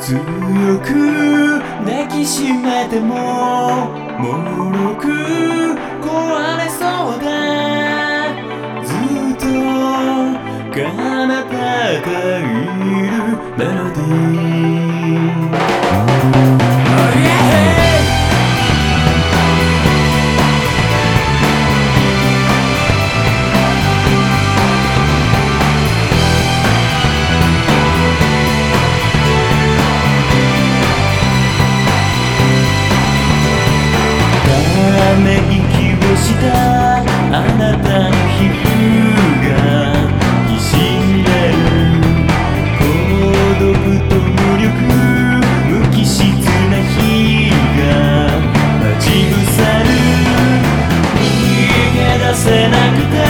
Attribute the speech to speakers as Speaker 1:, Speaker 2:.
Speaker 1: 強く抱きしめてももろく壊れそうだ。ずっと奏でているメロディー。せなくて